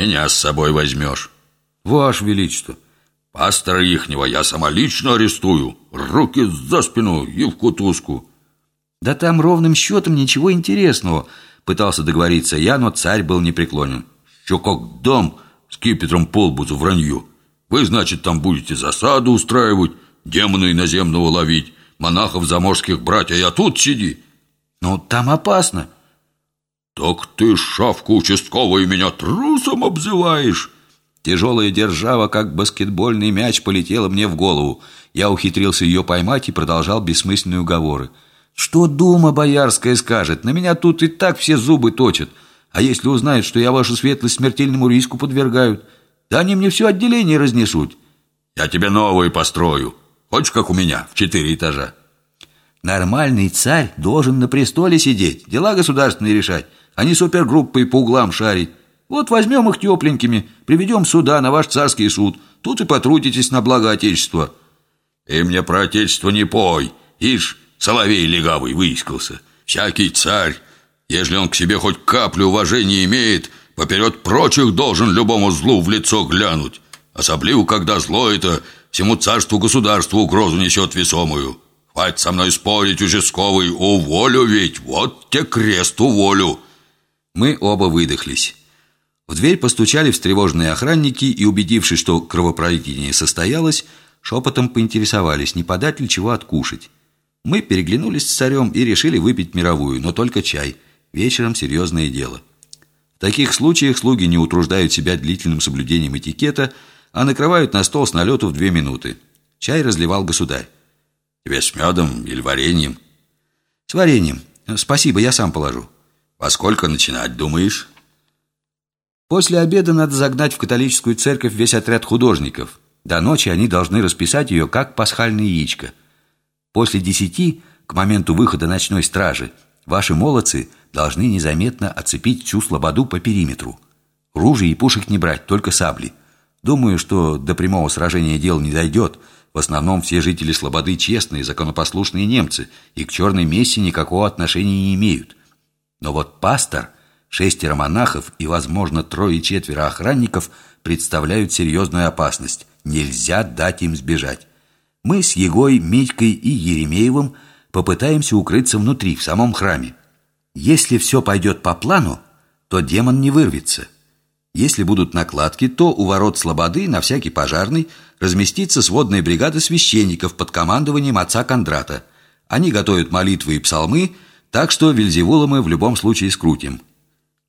Меня с собой возьмешь. Ваше Величество Пастора ихнего я сама лично арестую Руки за спину и в кутузку. Да там ровным счетом ничего интересного Пытался договориться я, но царь был непреклонен. Еще как дом с кипетром полбузу вранью Вы, значит, там будете засаду устраивать Демона иноземного ловить Монахов заморских брать, а я тут сиди. Но там опасно Так ты, шавка участковая, меня трусом обзываешь Тяжелая держава, как баскетбольный мяч, полетела мне в голову. Я ухитрился ее поймать и продолжал бессмысленные уговоры. «Что дума боярская скажет? На меня тут и так все зубы точат. А если узнают, что я вашу светлость смертельному риску подвергают? Да они мне все отделение разнесут». «Я тебе новые построю. Хочешь, как у меня, в четыре этажа?» «Нормальный царь должен на престоле сидеть, дела государственные решать, а не супергруппой по углам шарить. Вот возьмем их тепленькими, приведем сюда, на ваш царский суд. Тут и потрудитесь на благо Отечества». «И мне про Отечество не пой. Ишь, соловей легавый выискался. Всякий царь, если он к себе хоть каплю уважения имеет, поперед прочих должен любому злу в лицо глянуть. Особливо, когда зло это всему царству-государству угрозу несет весомую. Хватит со мной спорить, участковый, уволю ведь, вот те крест уволю». Мы оба выдохлись. В дверь постучали встревоженные охранники и, убедившись, что кровопролитие состоялось, шепотом поинтересовались, не подать ли чего откушать. Мы переглянулись с царем и решили выпить мировую, но только чай. Вечером серьезное дело. В таких случаях слуги не утруждают себя длительным соблюдением этикета, а накрывают на стол с налету в две минуты. Чай разливал государь. «Тебе с медом или вареньем?» «С вареньем. Спасибо, я сам положу». «Во сколько начинать, думаешь?» После обеда надо загнать в католическую церковь весь отряд художников. До ночи они должны расписать ее, как пасхальное яичко. После десяти, к моменту выхода ночной стражи, ваши молодцы должны незаметно оцепить всю слободу по периметру. Ружей и пушек не брать, только сабли. Думаю, что до прямого сражения дел не дойдет. В основном все жители слободы честные, законопослушные немцы и к черной мессе никакого отношения не имеют. Но вот пастор – Шестеро монахов и, возможно, трое-четверо охранников представляют серьезную опасность. Нельзя дать им сбежать. Мы с Егой, Митькой и Еремеевым попытаемся укрыться внутри, в самом храме. Если все пойдет по плану, то демон не вырвется. Если будут накладки, то у ворот Слободы на всякий пожарный разместится сводная бригада священников под командованием отца Кондрата. Они готовят молитвы и псалмы, так что Вельзевула мы в любом случае скрутим.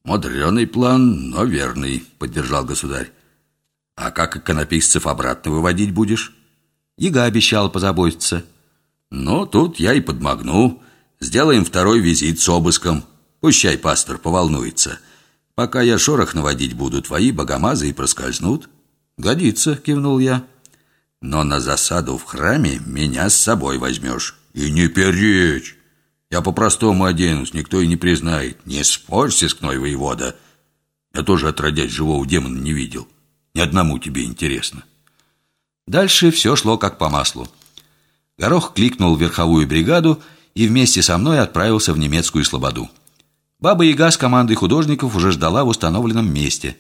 «Мудреный план, но верный», — поддержал государь. «А как иконописцев обратно выводить будешь?» Ига обещал позаботиться. «Ну, тут я и подмогну. Сделаем второй визит с обыском. Пущай пастор поволнуется. Пока я шорох наводить буду, твои богомазы и проскользнут». «Годится», — кивнул я. «Но на засаду в храме меня с собой возьмешь. И не перечь. Я по-простому оденусь, никто и не признает. Не спорь, сыскной воевода. Я тоже отродясь живого демона не видел. Ни одному тебе интересно. Дальше все шло как по маслу. Горох кликнул верховую бригаду и вместе со мной отправился в немецкую слободу. Баба-яга с командой художников уже ждала в установленном месте.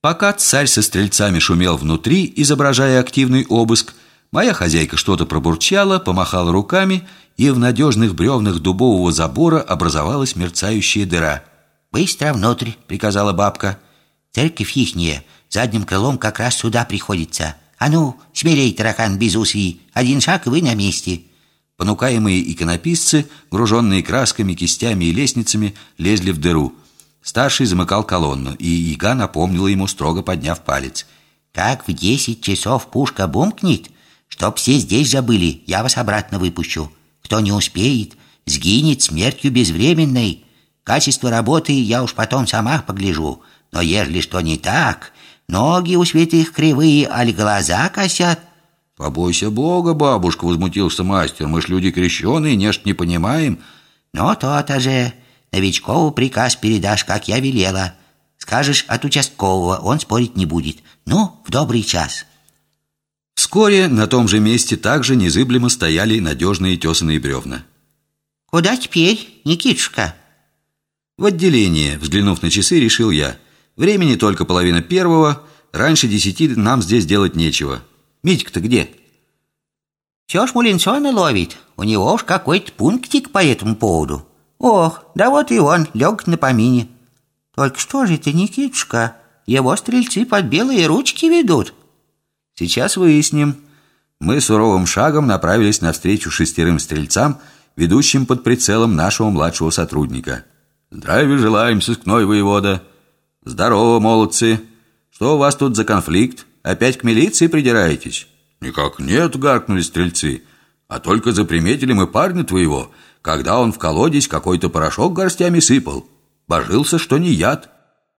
Пока царь со стрельцами шумел внутри, изображая активный обыск, моя хозяйка что-то пробурчала, помахала руками – и в надежных бревнах дубового забора образовалась мерцающая дыра. «Быстро внутрь», — приказала бабка. «Церковь ихняя, задним крылом как раз сюда приходится. А ну, смелей, таракан безусый, один шаг, и вы на месте». Понукаемые иконописцы, груженные красками, кистями и лестницами, лезли в дыру. Старший замыкал колонну, и Ига напомнила ему, строго подняв палец. «Как в десять часов пушка бумкнет, чтоб все здесь забыли, я вас обратно выпущу». Кто не успеет, сгинет смертью безвременной. Качество работы я уж потом сама погляжу. Но ежели что не так, ноги у святых кривые, али глаза косят. «Побойся Бога, бабушка!» — возмутился мастер. «Мы ж люди крещеные, нечто не понимаем». «Ну, то-то же. Новичкову приказ передашь, как я велела. Скажешь от участкового, он спорить не будет. Ну, в добрый час». Вскоре на том же месте также незыблемо стояли надежные тесаные бревна. «Куда теперь, Никитушка?» В отделение, взглянув на часы, решил я. Времени только половина первого. Раньше десяти нам здесь делать нечего. Митька-то где?» Все ж Мулинсона ловит. У него уж какой-то пунктик по этому поводу. Ох, да вот и он, лег на помине. Только что же это, Никитушка? Его стрельцы под белые ручки ведут. Сейчас выясним. Мы суровым шагом направились навстречу шестерым стрельцам, ведущим под прицелом нашего младшего сотрудника. «Здравия желаем, сыскной воевода!» «Здорово, молодцы! Что у вас тут за конфликт? Опять к милиции придираетесь?» «Никак нет», — гаркнули стрельцы. «А только заприметили мы парня твоего, когда он в колодец какой-то порошок горстями сыпал. Божился, что не яд».